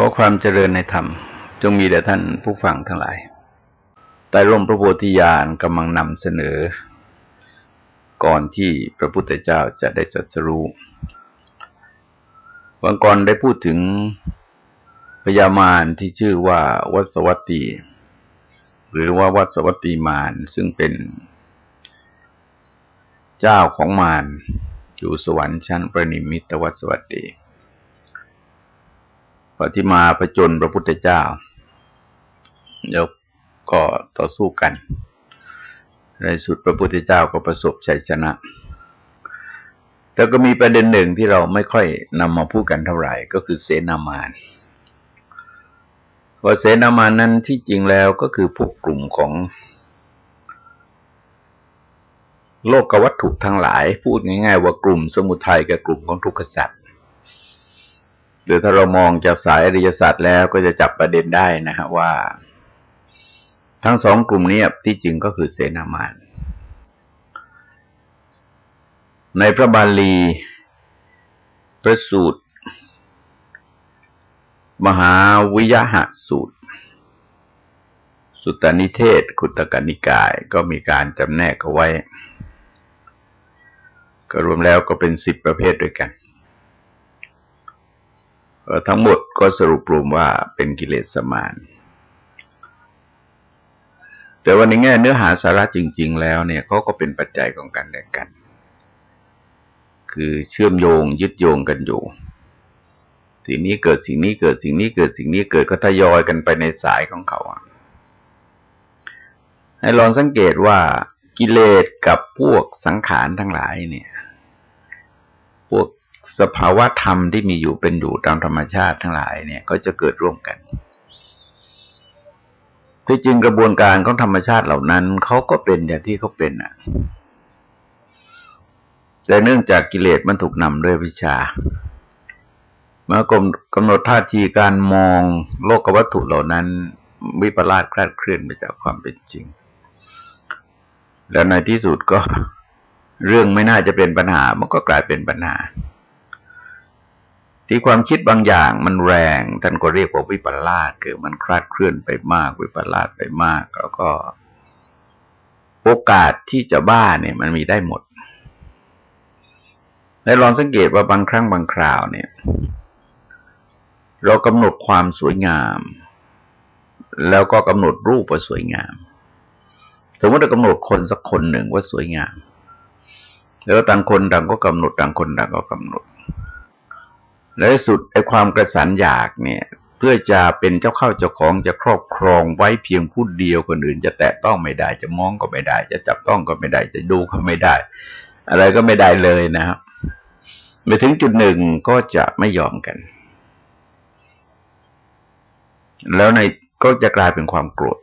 ขอความเจริญในธรรม จงมีแด่ท่านผู้ฟังทั้งหลายใต้ร่มพระโพธิญาณกำลังนำเสนอ ก่อนที่พระพุทธเจ้าจะได้สัสรู้วันก่อนได้พูดถึงพญามารที่ชื่อว่าวัสวัตตี หรือว่าวัสวัตตีมารซึ่งเป็นเจ้าของมารอยู่สวรรค์ชั้นประนิมิตวัสวัตตี พอที่มาประจนพระพุทธเจ้า แล้วก็ต่อสู้กัน ในสุดพระพุทธเจ้าก็ประสบชัยชนะ แต่ก็มีประเด็นหนึ่งที่เราไม่ค่อยนำมาพูดกันเท่าไหร่ ก็คือเสนามานว่าเสนามานนั้นที่จริงแล้วก็คือพวกกลุ่มของ โลกวัตถุทั้งหลาย พูดง่าย ๆ ว่ากลุ่มสมุทัยกับกลุ่มของทุกขสัตว์ หรือถ้าเรามองจากสายอริยสัจแล้วก็จะจับประเด็นได้นะฮะว่า ทั้งสองกลุ่มนี้ที่จริงก็คือเสนามานในพระบาลีประสูตร มหาวิยหสูตร สุตตนิเทศ ขุตกนิกายก็มีการจำแนกเอาไว้ ก็รวมแล้วก็เป็นสิบประเภทด้วยกัน ทั้งหมดก็สรุปรวมว่าเป็นกิเลสสมาน แต่ว่าในแง่เนื้อหาสาระจริง ๆ แล้วเนี่ยเขาก็เป็นปัจจัยของกันและกัน คือเชื่อมโยงยึดโยงกันอยู่สิ่งนี้เกิดสิ่งนี้เกิดสิ่งนี้เกิดสิ่งนี้เกิดก็ทยอยกันไปในสายของเขาให้ลองสังเกตว่ากิเลสกับพวกสังขารทั้งหลายเนี่ย พวก สภาวะธรรมที่มีอยู่เป็นอยู่ตามธรรมชาติทั้งหลายเนี่ย ก็จะเกิดร่วมกันที่จริงกระบวนการของธรรมชาติเหล่านั้นเขาก็เป็นอย่างที่เขาเป็นอะ แต่เนื่องจากกิเลสมันถูกนำด้วยวิชา เมื่อกำกำหนดท่าทีการมองโลกวัตถุเหล่านั้น วิปลาสคลาดเคลื่อนไปจากความเป็นจริง แล้วในที่สุดก็เรื่องไม่น่าจะเป็นปัญหา มันก็กลายเป็นปัญหา ที่ความคิดบางอย่างมันแรง ท่านก็เรียกว่าวิปลาสคือมันคลาดเคลื่อนไปมาก วิปลาสไปมาก แล้วก็ โอกาสที่จะบ้าเนี่ย มันมีได้หมดและลองสังเกตว่าบางครั้งบางคราวเนี่ย เรากำหนดความสวยงาม แล้วก็กำหนดรูปว่าสวยงาม สมมติเรากำหนดคนสักคนหนึ่งว่าสวยงาม แล้วต่างคนต่างก็กำหนดต่างคนต่างก็กำหนด และสุดไอ้ความกระสันอยากเนี่ย เพื่อจะเป็นเจ้าเข้าเจ้าของจะครอบครองไว้เพียงผู้เดียวคนอื่น จะแตะต้องไม่ได้ จะมองก็ไม่ได้ จะจับต้องก็ไม่ได้ จะดูก็ไม่ได้ อะไรก็ไม่ได้เลยนะครับไปถึงจุดหนึ่งก็จะไม่ยอมกัน แล้วในก็จะกลายเป็นความโกรธ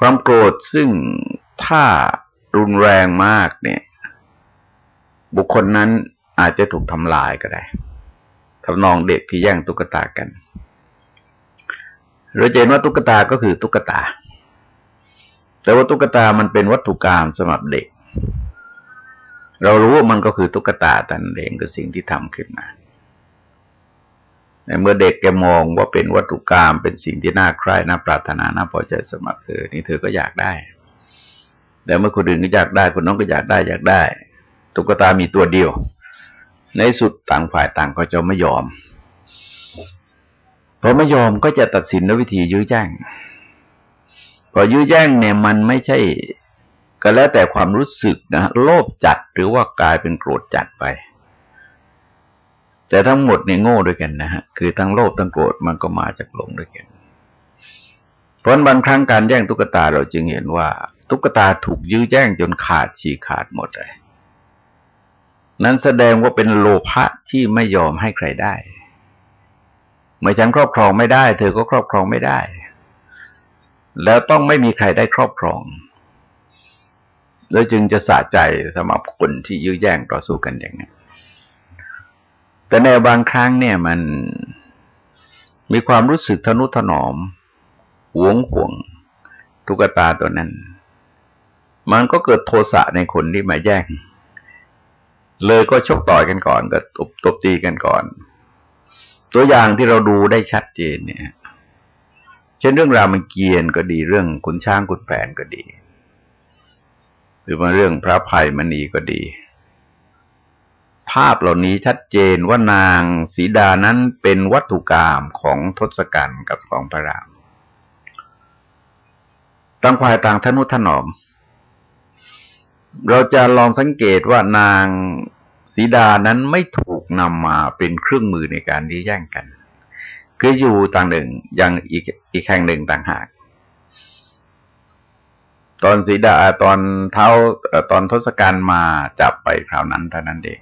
ความโกรธซึ่งถ้ารุนแรงมากเนี่ย บุคคลนั้น อาจจะถูกทำลายก็ได้ทำนองเด็กที่แย่งตุ๊กตากัน เราเห็นว่าตุ๊กตาก็คือตุ๊กตา แต่ว่าตุ๊กตามันเป็นวัตถุกรรมสำหรับเด็ก เรารู้ว่ามันก็คือตุ๊กตาตันเองก็สิ่งที่ทำขึ้นมาในเมื่อเด็กแกมองว่าเป็นวัตถุกรรมเป็นสิ่งที่น่าใคร่น่าปรารถนาน่าพอใจสำหรับเธอนี่เธอก็อยากได้แล้วเมื่อคนอื่นก็อยากได้คนน้องก็อยากได้อยากได้ ตุ๊กตามีตัวเดียว ในสุดต่างฝ่ายต่างก็จะไม่ยอมพอไม่ยอมก็จะตัดสินด้วยวิธียื้อแย่งพอยื้อแย่งเนี่ยมันไม่ใช่ ก็แล้วแต่ความรู้สึกนะโลภจัดหรือว่ากลายเป็นโกรธจัดไป แต่ทั้งหมดเนี่ยโง่ด้วยกันนะฮะคือทั้งโลภทั้งโกรธมันก็มาจากหลงด้วยกันเพราะบางครั้งการแย่งตุ๊กตาเราจึงเห็นว่า ตุ๊กตาถูกยื้อแย่งจนขาดฉีกขาดหมดเลย นั้นแสดงว่าเป็นโลภะที่ไม่ยอมให้ใครได้ เมื่อฉันครอบครองไม่ได้ เธอก็ครอบครองไม่ได้ แล้วต้องไม่มีใครได้ครอบครอง แล้วจึงจะสะใจสำหรับคนที่ยื้อแย่งต่อสู้กันอย่างนี้แต่ในบางครั้งเนี่ยมันมีความรู้สึกทนุถนอมหวงห่วงตุกตาตัวนั้น มันก็เกิดโทสะในคนที่มาแย่ง เลยก็ชกต่อยกันก่อนก็ตบตบตีกันก่อน ตัวอย่างที่เราดูได้ชัดเจนเนี่ย เช่นเรื่องรามเกียรติก็ดีเรื่องขุนช้างขุนแผนก็ดี หรือมาเรื่องพระภัยมณีก็ดี ภาพเหล่านี้ชัดเจนว่านางสีดานั้นเป็นวัตถุกรรมของทศกัณฐ์กับของพระรามต่างฝ่ายต่างทนุถนอม เราจะลองสังเกตว่านางสีดานั้นไม่ถูกนำมาเป็นเครื่องมือในการที่แย่งกัน คืออยู่ต่างหนึ่งอย่างอีกอีกแห่งหนึ่งต่างหาก ตอนสีดาตอนเท้าตอนทศกัณฐ์มาจับไปคราวนั้นเท่านั้นเอง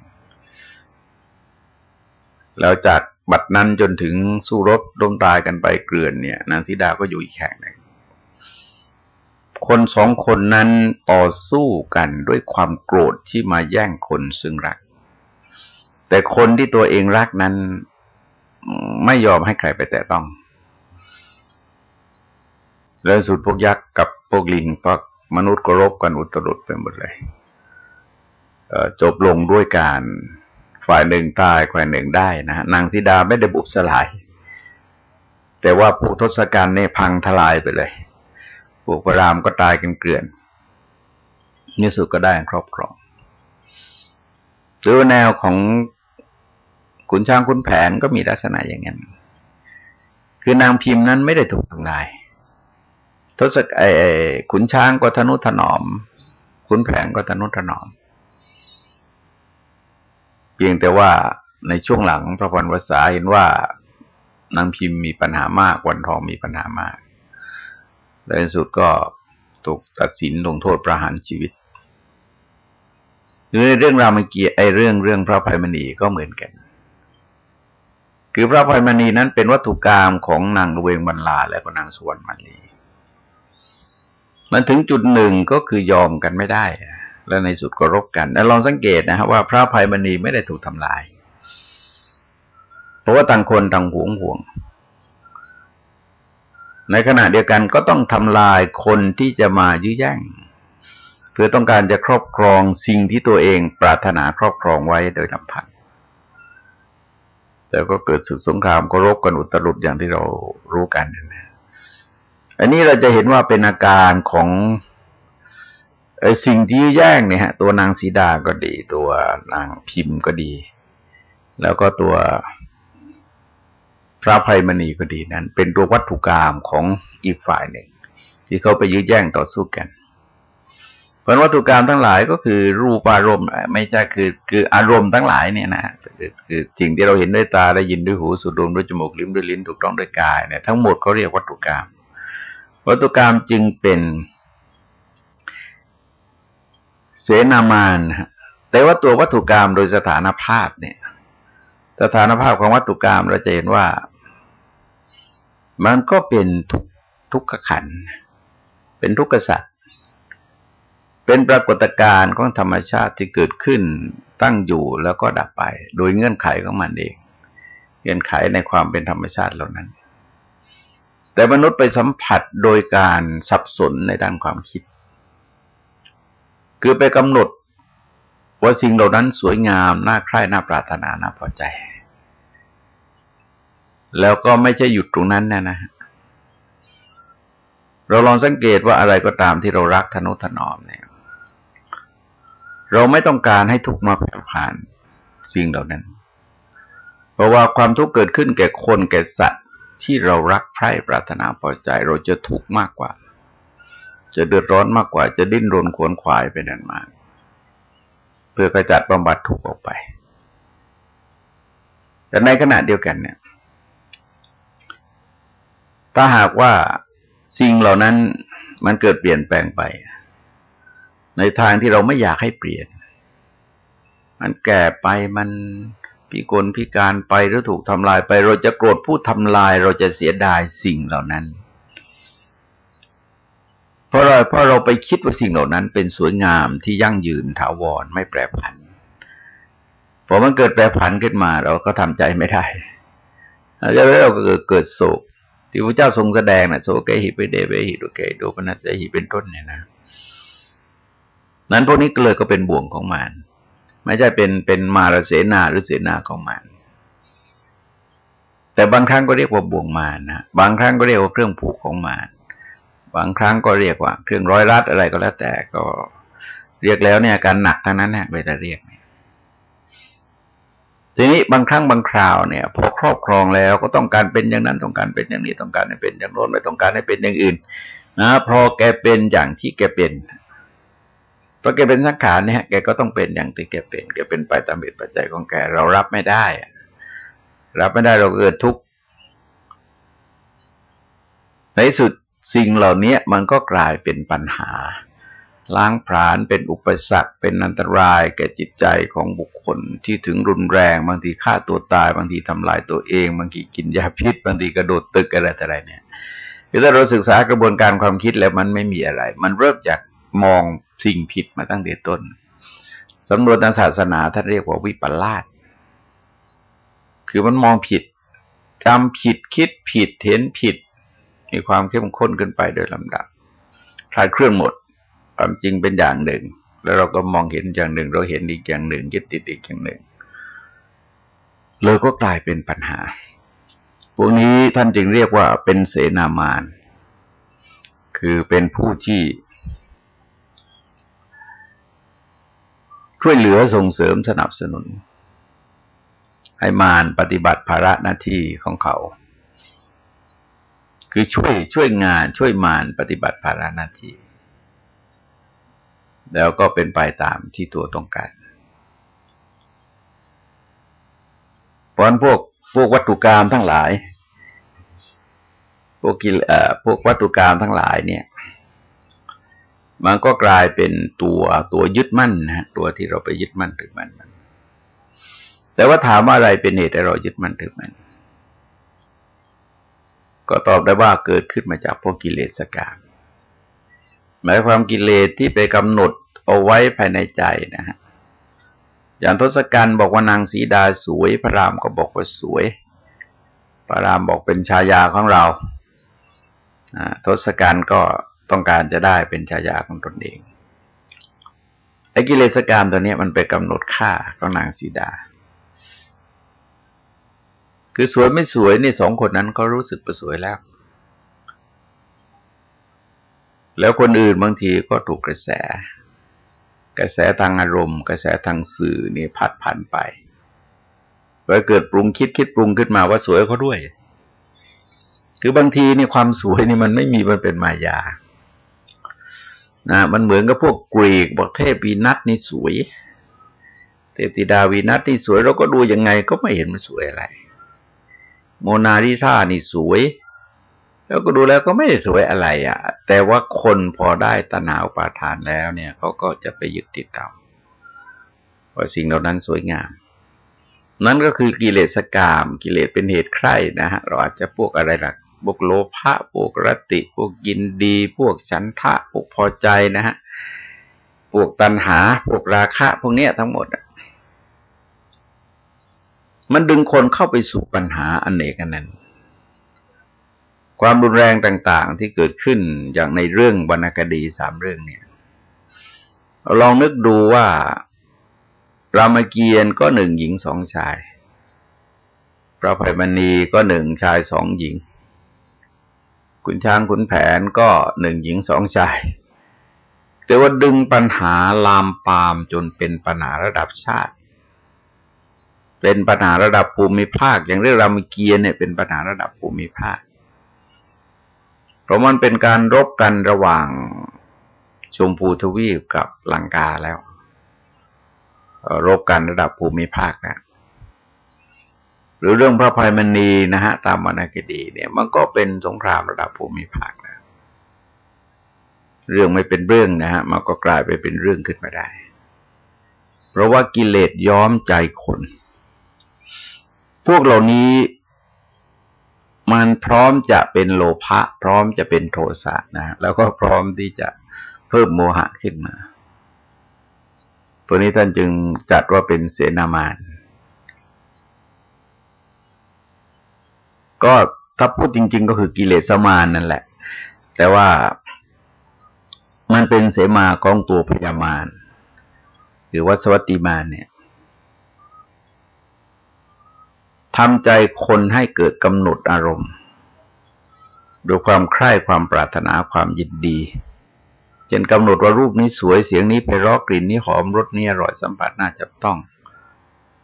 แล้วจากบัดนั้นจนถึงสู้รบดงตายกันไปเกลื่อนเนี่ย นางสีดาก็อยู่อีกแห่งหนึ่ง คนสองคนนั้นต่อสู้กันด้วยความโกรธที่มาแย่งคนซึ่งรัก แต่คนที่ตัวเองรักนั้นไม่ยอมให้ใครไปแตะต้อง แล้วสุดพวกยักษ์กับพวกลิงพวกมนุษย์ก็รบกันอุตรุดไปหมดเลยจบลงด้วยการฝ่ายหนึ่งตายฝ่ายหนึ่งได้นะนางสีดาไม่ได้บุบสลาย แต่ว่าพวกทศกัณฐ์เนี่ยพังทลายไปเลย พวกพระรามก็ตายกันเกลื่อนนี่สุดก็ได้ครอบครองหรือแนวของขุนช้างขุนแผนก็มีลักษณะอย่างนั้น คือนางพิมพ์นั้นไม่ได้ถูกทำลายทศไอ้ขุนช้างก็ทนุถนอม ขุนแผนก็ทนุถนอม เพียงแต่ว่าในช่วงหลังพระพันวษาเห็นว่านางพิมพ์มีปัญหามากวันทองมีปัญหามาก ในสุดก็ถูกตัดสินลงโทษประหารชีวิตหรือเรื่องรามเกียรติไอเรื่องเรื่องพระภัยมณีก็เหมือนกัน คือพระภัยมณีนั้นเป็นวัตถุกรรมของนางเวงบรรลาและก็นางสวรรณมณีมันถึงจุดหนึ่งก็คือยอมกันไม่ได้ และในสุดก็รบกันแล้วลองสังเกตนะครับว่าพระภัยมณีไม่ได้ถูกทำลาย เพราะว่าต่างคนต่างหวงห่วง ในขณะเดียวกันก็ต้องทำลายคนที่จะมายื้อแย่ง เพื่อต้องการจะครอบครองสิ่งที่ตัวเองปรารถนาครอบครองไว้โดยลำพังแต่ก็เกิดศึกสงครามก็รบกันอุตรุดอย่างที่เรารู้กันนะอันนี้เราจะเห็นว่าเป็นอาการของไอ้สิ่งที่แย่งเนี่ยฮะ ตัวนางสีดาก็ดี ตัวนางพิมพ์ก็ดี แล้วก็ตัว พระภัยมณีก็ดีนั้น เป็นตัววัตถุกรรมของอีกฝ่ายหนึ่ง ที่เขาไปยื้อแย่งต่อสู้กันผลวัตถุกรรมทั้งหลายก็คือรูปอารมณ์ ไม่ใช่คือคืออารมณ์ทั้งหลายเนี่ยนะคือคือสิ่งที่เราเห็นด้วยตาได้ยินด้วยหูสูดดมด้วยจมูกลิ้มด้วยลิ้นถูกต้องด้วยกายเนี่ยทั้งหมดเขาเรียกวัตถุกรรม วัตถุกรรมจึงเป็น เสนามานแต่ว่าตัววัตถุกรรมโดยสถานภาพเนี่ย สถานภาพของวัตถุกรรมเราจะเห็นว่า มันก็เป็นทุกทุกขขัน เป็นทุกขสัตว์เป็นปรากฏการณ์ของธรรมชาติที่เกิดขึ้นตั้งอยู่แล้วก็ดับไป โดยเงื่อนไขของมันเอง เงื่อนไขในความเป็นธรรมชาติเหล่านั้น แต่มนุษย์ไปสัมผัสโดยการสับสนในด้านความคิด คือไปกำหนดว่าสิ่งเหล่านั้นสวยงาม น่าใคร่ น่าปรารถนา น่าพอใจ แล้วก็ไม่ใช่หยุดตรงนั้นนะนะ เราลองสังเกตว่าอะไรก็ตามที่เรารักทนุถนอมเนี่ย เราไม่ต้องการให้ทุกมาผ่านสิ่งเหล่านั้น เพราะว่าความทุกข์เกิดขึ้นแก่คนแก่สัตว์ที่เรารักใคร่ปรารถนาพอใจ เราจะทุกข์มากกว่า จะเดือดร้อนมากกว่า จะดิ้นรนขวนขวายไปนั่นมาก เพื่อกระจัดบำบัดทุกข์ออกไป แต่ในขณะเดียวกันเนี่ย ถ้าหากว่าสิ่งเหล่านั้นมันเกิดเปลี่ยนแปลงไป ในทางที่เราไม่อยากให้เปลี่ยน มันแก่ไปมันพิกลพิการไปหรือถูกทำลายไป เราจะโกรธผู้ทำลาย เราจะเสียดายสิ่งเหล่านั้น เพราะเราเพราะเราไปคิดว่าสิ่งเหล่านั้นเป็นสวยงามที่ยั่งยืนถาวรไม่แปรผันพอมันเกิดแปรผันขึ้นมา เราก็ทำใจไม่ได้แล้วเราก็เกิดโศก ที่พระเจ้าทรงแสดงนะโสเกหิไปเดเวหิโดเกโดปนัสเสหิเป็นต้นเนี่ยนะ นั้นพวกนี้ก็เลยก็เป็นบ่วงของมารไม่ใช่เป็นเป็นมารเสนาหรือเสนาของมารแต่บางครั้งก็เรียกว่าบ่วงมารนะบางครั้งก็เรียกว่าเครื่องผูกของมารบางครั้งก็เรียกว่า เครื่องร้อยรัดอะไรก็แล้วแต่ก็เรียกแล้วเนี่ยการหนักทั้งนั้นเนี่ยเวลาเรียกเทีนี้บางครั้งบางคราวเนี่ย พอครอบครองแล้วก็ต้องการเป็นอย่างนั้นต้องการเป็นอย่างนี้ต้องการให้เป็นอย่างโน้นไม่ต้องการให้เป็นอย่างอื่น นะพอแกเป็นอย่างที่แกเป็นพอแกเป็นสังขารเนี่ยแกก็ต้องเป็นอย่างที่แกเป็นแกเป็นไปตามเหตุปัจจัยของแกเรารับไม่ได้ รับไม่ได้เราเกิดทุกข์ในสุดสิ่งเหล่านี้มันก็กลายเป็นปัญหา ล้างผลาญเป็นอุปสรรคเป็นอันตรายแก่จิตใจของบุคคลที่ถึงรุนแรงบางทีฆ่าตัวตายบางทีทำลายตัวเองบางทีกินยาพิษบางทีกระโดดตึกอะไรแต่ไรเนี่ยคือถ้าเราศึกษากระบวนการความคิดแล้วมันไม่มีอะไร มันเริ่มจากมองสิ่งผิดมาตั้งแต่ต้นสำรวจทางศาสนาท่านเรียกว่าวิปลาสคือมันมองผิดจำผิดคิดผิดเห็นผิด มีความเข้มข้นขึ้นไปโดยลำดับคลายเคลื่อนหมด ความจริงเป็นอย่างหนึ่ง แล้วเราก็มองเห็นอย่างหนึ่ง เราเห็นอีกอย่างหนึ่งยึดติดอีกอย่างหนึ่งเลยก็กลายเป็นปัญหา พวกนี้ท่านจึงเรียกว่าเป็นเสนามาน คือเป็นผู้ที่ช่วยเหลือส่งเสริมสนับสนุน ให้มารปฏิบัติภาระหน้าที่ของเขา คือช่วยช่วยงานช่วยมารปฏิบัติภาระหน้าที่ แล้วก็เป็นไปตามที่ตัวต้องการเพราะพวกพวกวัตถุกรรมทั้งหลาย พวกกิเอ่อพวกวัตถุกรรมทั้งหลายเนี่ย มันก็กลายเป็นตัวตัวยึดมั่นนะตัวที่เราไปยึดมั่นถือมันมัน แต่ว่าถามว่าอะไรเป็นเหตุให้เรายึดมั่นถือมัน ก็ตอบได้ว่าเกิดขึ้นมาจากพวกกิเลสกาม หมายความกิเลสที่ไปกำหนดเอาไว้ภายในใจนะฮะอย่างทศกัณฐ์บอกว่านางสีดาสวย พระรามก็บอกว่าสวย พระรามบอกเป็นชายาของเราทศกัณฐ์ก็ต้องการจะได้เป็นชายาของตนเองไอ้กิเลสกรรมตัวนี้มันไปกำหนดค่าของนางสีดา คือสวยไม่สวยนี่สองคนนั้นก็รู้สึกประสวยแล้ว แล้วคนอื่นบางทีก็ถูกกระแส กระแสทางอารมณ์ กระแสทางสื่อนี่พัดผ่านไปไปเกิดปรุงคิดคิดปรุงขึ้นมาว่าสวยเขาด้วย คือบางทีนี่ความสวยนี่มันไม่มีมันเป็นมายา นะมันเหมือนกับพวกกรีกบอกเทพวีนัทนี่สวย เทพธิดาวีนัทนี่สวยเราก็ดูยังไงก็ไม่เห็นมันสวยอะไร โมนาลิซานี่สวย แล้วก็ดูแล้วก็ไม่ได้สวยอะไรอะ่ะ แต่ว่าคนพอได้ตนาอุปาทานแล้วเนี่ยเขาก็จะไปยึดติดเอาว่าสิ่งเหล่านั้นสวยงาม นั่นก็คือกิเลสกาม กิเลสเป็นเหตุใคร่นะฮะเราอาจจะพวกอะไรหลักพวกโลภะพวกรติ พวกยินดี พวกฉันทะ พวกพอใจนะฮะพวกตัณหา พวกราคะ พวกเนี้ยทั้งหมดมันดึงคนเข้าไปสู่ปัญหาอันเอกนั้น ความรุนแรงต่างๆ ที่เกิดขึ้นอย่างในเรื่องวรรณคดีสามเรื่องเนี่ย ลองนึกดูว่ารามเกียรติ์ก็หนึ่งหญิงสองชาย พระภัยมณีก็หนึ่งชายสองหญิง คุณช้างคุณแผนก็หนึ่งหญิงสองชาย แต่ว่าดึงปัญหาลามปามจนเป็นปัญหาระดับชาติ เป็นปัญหาระดับภูมิภาค อย่างเรื่องรามเกียรติเนี่ยเป็นปัญหาระดับภูมิภาค เพราะมันเป็นการรบกันระหว่างชมพูทวีปกับลังกาแล้ว รบกันระดับภูมิภาคนะหรือเรื่องพระภัยมณีนะฮะ ตามวรรณคดี เนี่ย มันก็เป็นสงครามระดับภูมิภาคนะเรื่องไม่เป็นเรื่องนะฮะมันก็กลายไปเป็นเรื่องขึ้นมาได้ เพราะว่ากิเลสย้อมใจคน พวกเหล่านี้ มันพร้อมจะเป็นโลภะพร้อมจะเป็นโทสะนะแล้วก็พร้อมที่จะเพิ่มโมหะขึ้นมาตัวนี้ท่านจึงจัดว่าเป็นเสนามาน ก็ถ้าพูดจริง ๆ ก็คือกิเลสมานนั่นแหละ แต่ว่ามันเป็นเสมาของตัวพยามาน หรือว่าสวัติมานเนี่ย ทำใจคนให้เกิดกำหนดอารมณ์ด้วยความใคร่ความปรารถนาความยินดีเช่นกำหนดว่ารูปนี้สวยเสียงนี้ไพเราะกลิ่นนี้หอมรสนี้อร่อยสัมผัสน่าจับต้อง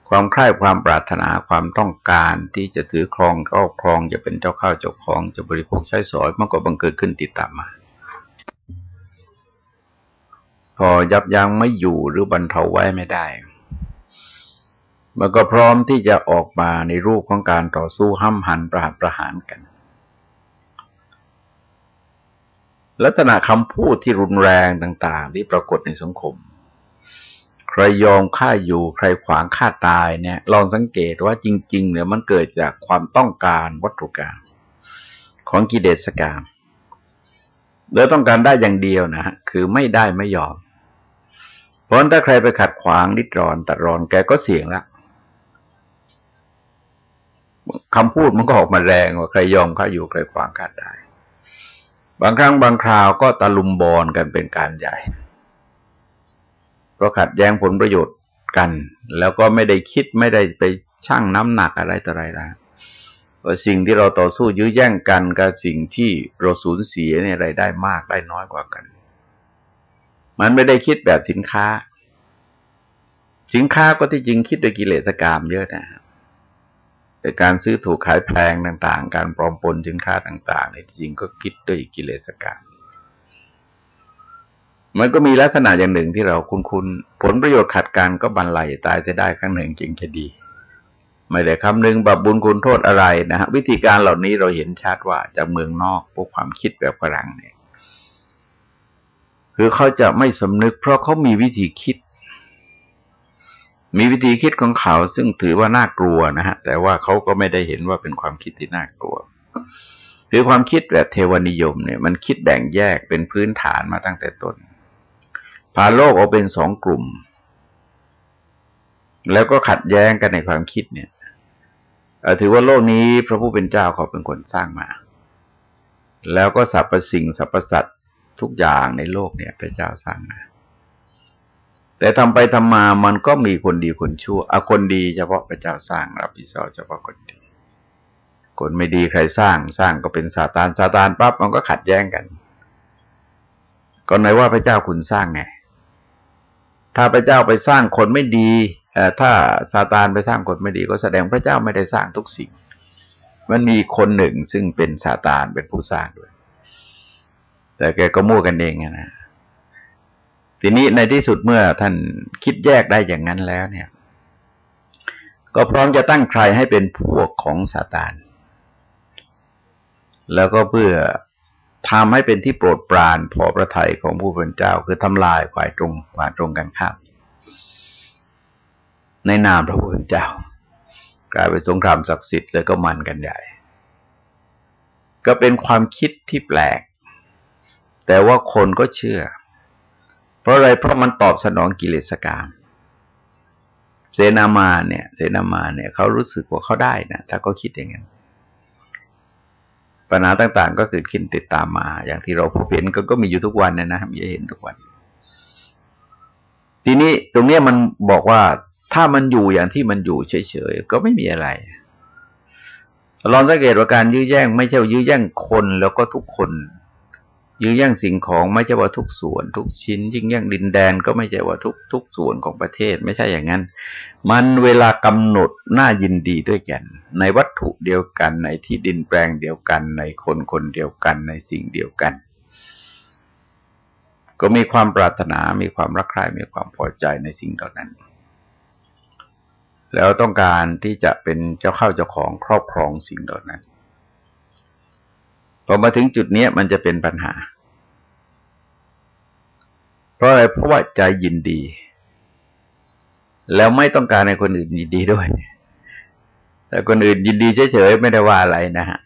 ความใคร่ความปรารถนาความต้องการที่จะถือครองครอบครองจะเป็นเจ้าข้าวเจ้าของจะบริโภคใช้สอยมันก็บังเกิดขึ้นติดตามมา พอยับยั้งไม่อยู่หรือบรรเทาไว้ไม่ได้ มันก็พร้อมที่จะออกมาในรูปของการต่อสู้ห้ำหันประหารประหารกัน ลักษณะคำพูดที่รุนแรงต่าง ๆ ที่ปรากฏในสังคม ใครยอมฆ่าอยู่ใครขวางฆ่าตายเนี่ย ลองสังเกตว่าจริง ๆ เนี่ยมันเกิดจากความต้องการวัตถุกรรมของกิเลสกรรมโดยต้องการได้อย่างเดียวนะฮะคือไม่ได้ไม่ยอม เพราะถ้าใครไปขัดขวางนิดรอนตัดรอนแกก็เสี่ยงละ คำพูดมันก็ออกมาแรงว่าใครยอมฆ่าอยู่ใครขวางฆ่าตาย บางครั้งบางคราวก็ตะลุมบอลกันเป็นการใหญ่ เพราะขัดแย้งผลประโยชน์กัน แล้วก็ไม่ได้คิดไม่ได้ไปชั่งน้ำหนักอะไรต่ออะไรนะว่าสิ่งที่เราต่อสู้ยื้อแย่งกันกับสิ่งที่เราสูญเสียเนี่ยไรได้มากได้น้อยกว่ากัน มันไม่ได้คิดแบบสินค้า สินค้าก็ที่จริงคิดโดยกิเลสกรรมเยอะนะ แต่การซื้อถูกขายแพงต่างๆ การปลอมปนสินค้าต่างๆในจริงก็คิดด้วยกิเลสกรรมมันก็มีลักษณะอย่างหนึ่งที่เราคุ้นๆผลประโยชน์ขัดกันก็บันไลตายจะได้ครั้งหนึ่งจริงจะดี ไม่ได้คำนึงแบบบุญคุณโทษอะไรนะฮะวิธีการเหล่านี้เราเห็นชัดว่าจากเมืองนอกพวกความคิดแบบฝรั่งเนี่ยคือเขาจะไม่สำนึกเพราะเขามีวิธีคิด มีวิธีคิดของเขาซึ่งถือว่าน่ากลัวนะฮะ แต่ว่าเขาก็ไม่ได้เห็นว่าเป็นความคิดที่น่ากลัวคือความคิดแบบเทวนิยมเนี่ย มันคิดแบ่งแยกเป็นพื้นฐานมาตั้งแต่ต้นพาโลกออกเป็นสองกลุ่ม แล้วก็ขัดแย้งกันในความคิดเนี่ยถือว่าโลกนี้พระผู้เป็นเจ้าเขาเป็นคนสร้างมา แล้วก็สรรพสิ่งสรรพสัตว์ทุกอย่างในโลกเนี่ยพระเจ้าสร้างมา แต่ทำไปทำมามันก็มีคนดีคนชั่วอาคนดีเฉพาะพระเจ้าสร้างรับผิดชอบเฉพาะคนดี คนไม่ดีใครสร้างสร้างก็เป็นซาตานซาตานปั๊บมันก็ขัดแย้งกัน ก็ไหนว่าพระเจ้าคุณสร้างไง ถ้าพระเจ้าไปสร้างคนไม่ดีถ้าซาตานไปสร้างคนไม่ดีก็แสดงพระเจ้าไม่ได้สร้างทุกสิ่ง มันมีคนหนึ่งซึ่งเป็นซาตานเป็นผู้สร้างด้วย แต่แกก็มั่วกันเองนะ ทีนี้ในที่สุดเมื่อท่านคิดแยกได้อย่างนั้นแล้วเนี่ย ก็พร้อมจะตั้งใครให้เป็นพวกของซาตาน แล้วก็เพื่อทำให้เป็นที่โปรดปรานพอพระทัยของผู้เป็นเจ้า คือทำลายฝ่ายตรงฝ่ายตรงกันข้ามในนามพระผู้เป็นเจ้า กลายเป็นสงครามศักดิ์สิทธิ์แล้วก็มันกันใหญ่ ก็เป็นความคิดที่แปลก แต่ว่าคนก็เชื่อ ราะอะไรเพราะมันตอบสนองกิเลสกรรมเสนามาเนี่ย เสนามาเนี่ยเขารู้สึกว่าเขาได้นะถ้าเขาคิดอย่างนั้นปัญหาต่างๆ ก็เกิดขึ้นติดตามมา อย่างที่เราพบเห็นก็ก็มีอยู่ทุกวันนะนะมีเห็นทุกวัน ทีนี้ตรงนี้มันบอกว่าถ้ามันอยู่อย่างที่มันอยู่เฉยๆก็ไม่มีอะไรลองสังเกตว่าการยื้อแย่ง ไม่ใช่ยื้อแย่งคนแล้วก็ทุกคน ยื้อแย่งสิ่งของไม่ใช่ว่าทุกส่วน ทุกชิ้นยิ่งแย่งดินแดนก็ไม่ใช่ว่าทุกทุกส่วนของประเทศไม่ใช่อย่างนั้น มันเวลากำหนดน่ายินดีด้วยกัน ในวัตถุเดียวกันในที่ดินแปลงเดียวกันในคนคนเดียวกันในสิ่งเดียวกัน ก็มีความปรารถนา มีความรักใคร่มีความพอใจในสิ่งเหล่านั้น แล้วต้องการที่จะเป็นเจ้าเข้าเจ้าของครอบครองสิ่งเหล่านั้น พอมาถึงจุดนี้มันจะเป็นปัญหา เพราะอะไรเพราะว่าใจยินดี แล้วไม่ต้องการให้คนอื่นยินดีด้วย แต่คนอื่นยินดีเฉยๆไม่ได้ว่าอะไรนะฮะ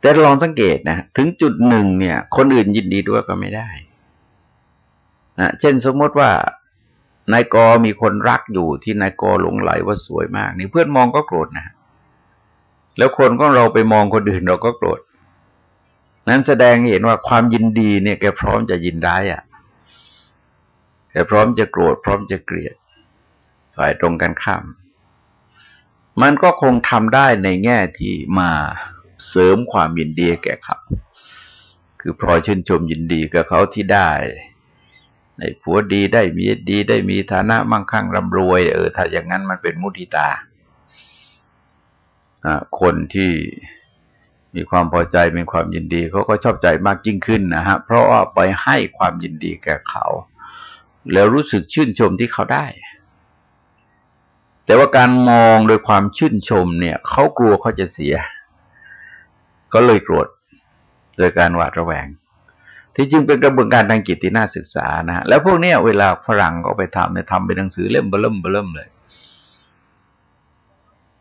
แต่ลองสังเกตนะถึงจุดหนึ่งเนี่ย คนอื่นยินดีด้วยก็ไม่ได้นะเช่นสมมติว่านายกมีคนรักอยู่ที่นายกหลงไหลว่าสวยมาก นี่เพื่อนมองก็โกรธนะแล้วคนก็เราไปมองคนอื่นเราก็โกรธ นั้นแสดงเห็นว่าความยินดีเนี่ยแกพร้อมจะยินได้อะแกพร้อมจะโกรธพร้อมจะเกลียดฝ่ายตรงกันข้าม มันก็คงทำได้ในแง่ที่มาเสริมความยินดีแก่เขาคือพลอยชื่นชมยินดีกับเขาที่ได้ในผัวดีได้มีดีได้มีฐานะมั่งคั่งร่ำรวย เออ ถ้าอย่างนั้นมันเป็นมุทิตาคนที่ มีความพอใจมีความยินดีเขาก็ชอบใจมากยิ่งขึ้นนะฮะเพราะว่าไปให้ความยินดีแก่เขา แล้วรู้สึกชื่นชมที่เขาได้ แต่ว่าการมองโดยความชื่นชมเนี่ยเขากลัวเขาจะเสีย ก็เลยโกรธโดยการหวาดระแวง ที่จริงเป็นกระบวนการทางจิตที่น่าศึกษานะแล้วพวกนี้เวลาฝรั่งก็ไปทำเนี่ยทำเป็นหนังสือเล่มเบิ่มเบิ่มเลย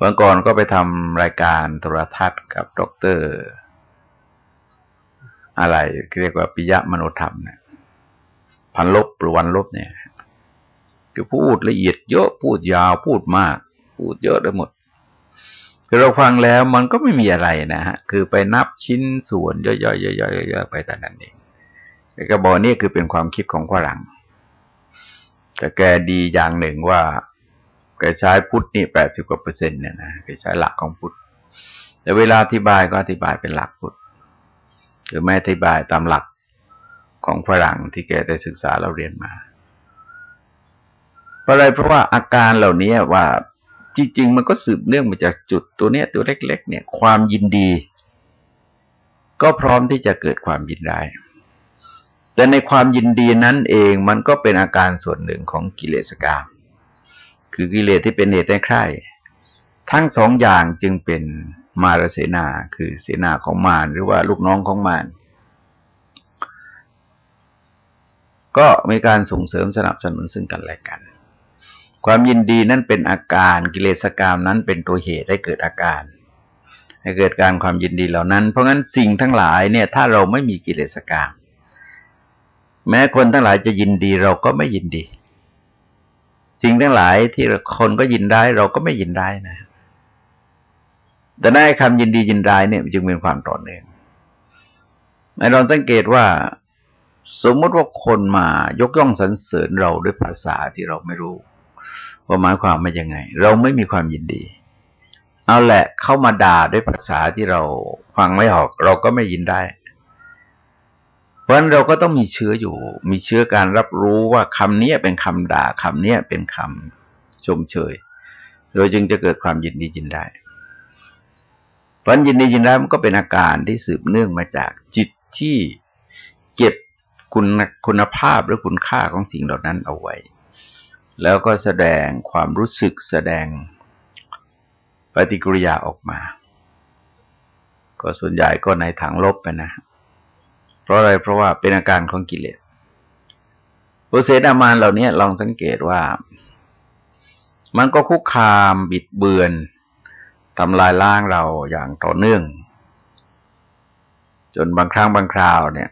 เมื่อก่อนก็ไปทำรายการโทรทัศน์กับดรอะไรเรียกว่าปิยะมโนธรรมเนี่ยพันลบหรือวันลบเนี่ย คือพูดละเอียดเยอะพูดยาวพูดมาก พูดเยอะได้หมดคือเราฟังแล้วมันก็ไม่มีอะไรนะฮะ คือไปนับชิ้นส่วนย่อยๆๆๆไปแต่นั้นเองแต่ก็บอกนี่คือเป็นความคิดของฝรั่งแต่แกดีอย่างหนึ่งว่า แกใช้พุทธนี่แปดสิบกว่าเปอร์เซ็นต์เนี่ยนะแกใช้หลักของพุทธ แต่เวลาอธิบายก็อธิบายเป็นหลักพุทธ หรือไม่อธิบายตามหลักของฝรั่งที่แกได้ศึกษาเราเรียนมา เพราะอะไรเพราะว่าอาการเหล่านี้ว่าจริงๆ มันก็สืบเนื่องมาจากจุดตัวเนี้ยตัวเล็ก ๆ เนี่ย ความยินดี ก็พร้อมที่จะเกิดความยินได้แต่ในความยินดีนั้นเองมันก็เป็นอาการส่วนหนึ่งของกิเลสกรรม คือกิเลสที่เป็นเหตุให้ใคร่ทั้งสองอย่างจึงเป็นมารเสนา คือเสนาของมารหรือว่าลูกน้องของมารก็มีการส่งเสริมสนับสนุนซึ่งกันและกัน ความยินดีนั่นเป็นอาการกิเลสกรรมนั้นเป็นตัวเหตุให้เกิดอาการ ให้เกิดการความยินดีเหล่านั้น เพราะงั้นสิ่งทั้งหลายเนี่ย ถ้าเราไม่มีกิเลสกรรมแม้คนทั้งหลายจะยินดีเราก็ไม่ยินดี สิ่งทั้งหลายที่คนก็ยินได้ เราก็ไม่ยินได้นะ แต่ในคำยินดียินได้เนี่ยจึงเป็นความต่อเนื่องในเราสังเกตว่า สมมติว่าคนมายกย่องสรรเสริญเราด้วยภาษาที่เราไม่รู้ว่าหมายความว่ายังไง เราไม่มีความยินดี เอาแหละเข้ามาด่าด้วยภาษาที่เราฟังไม่ออก เราก็ไม่ยินได้ เพราะฉะนั้นเราก็ต้องมีเชื้ออยู่ มีเชื้อการรับรู้ว่าคำนี้เป็นคำด่าคำนี้เป็นคำชมเชยโดยจึงจะเกิดความยินดียินได้เพราะยินดียินได้มันก็เป็นอาการที่สืบเนื่องมาจากจิตที่เก็บคุณคุณภาพหรือคุณค่าของสิ่งเหล่านั้นเอาไว้ แล้วก็แสดงความรู้สึกแสดงปฏิกิริยาออกมา ก็ส่วนใหญ่ก็ในทางลบไปนะ ราะอะไรเพราะว่าเป็นอาการของกิเลสโปรเซสอามานเหล่านี้ลองสังเกตว่า มันก็คุกคามบิดเบือนทำลายล้างเราอย่างต่อเนื่อง จนบางครั้งบางคราวเนี่ย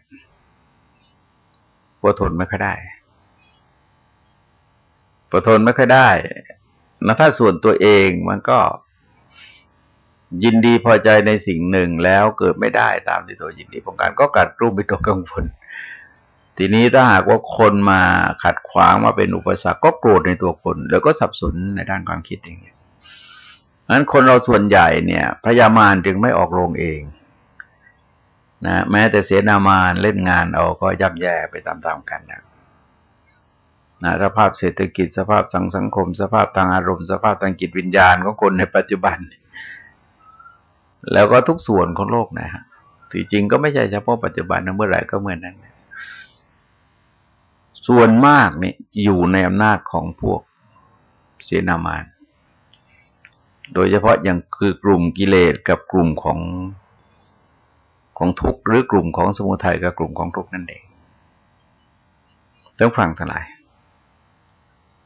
พอทนไม่ค่อยได้พอทนไม่ค่อยได้นะถ้าส่วนตัวเองมันก็ ยินดีพอใจในสิ่งหนึ่งแล้วเกิดไม่ได้ตามที่ตัวยินดีป้องกันก็กัดรุ่มไปตัวกังวลทีนี้ถ้าหากว่าคนมาขัดขวางมาเป็นอุปสรรคก็โกรธในตัวคน แล้วก็สับสนในด้านความคิดอย่างนี้นั้นคนเราส่วนใหญ่เนี่ยพยามารจึงไม่ออกโรงเองนะแม้แต่เสนามารเล่นงานเอาก็ย่ำแย่ไปตามๆกันนะนะสภาพเศรษฐกิจสภาพสังสังคม สภาพทางอารมณ์ สภาพทางจิตวิญญาณของคนในปัจจุบัน แล้วก็ทุกส่วนของโลกนะฮะที่จริงก็ไม่ใช่เฉพาะปัจจุบันนะเมื่อไหร่ก็เมื่อนนั้น ส่วนมากนี่อยู่ในอำนาจของพวกเสนามาน โดยเฉพาะอย่างคือกลุ่มกิเลสกับกลุ่มของของทุกข์หรือกลุ่มของสมุทัยกับกลุ่มของทุกข์นั่นเองต้องฟังทั้งหลาย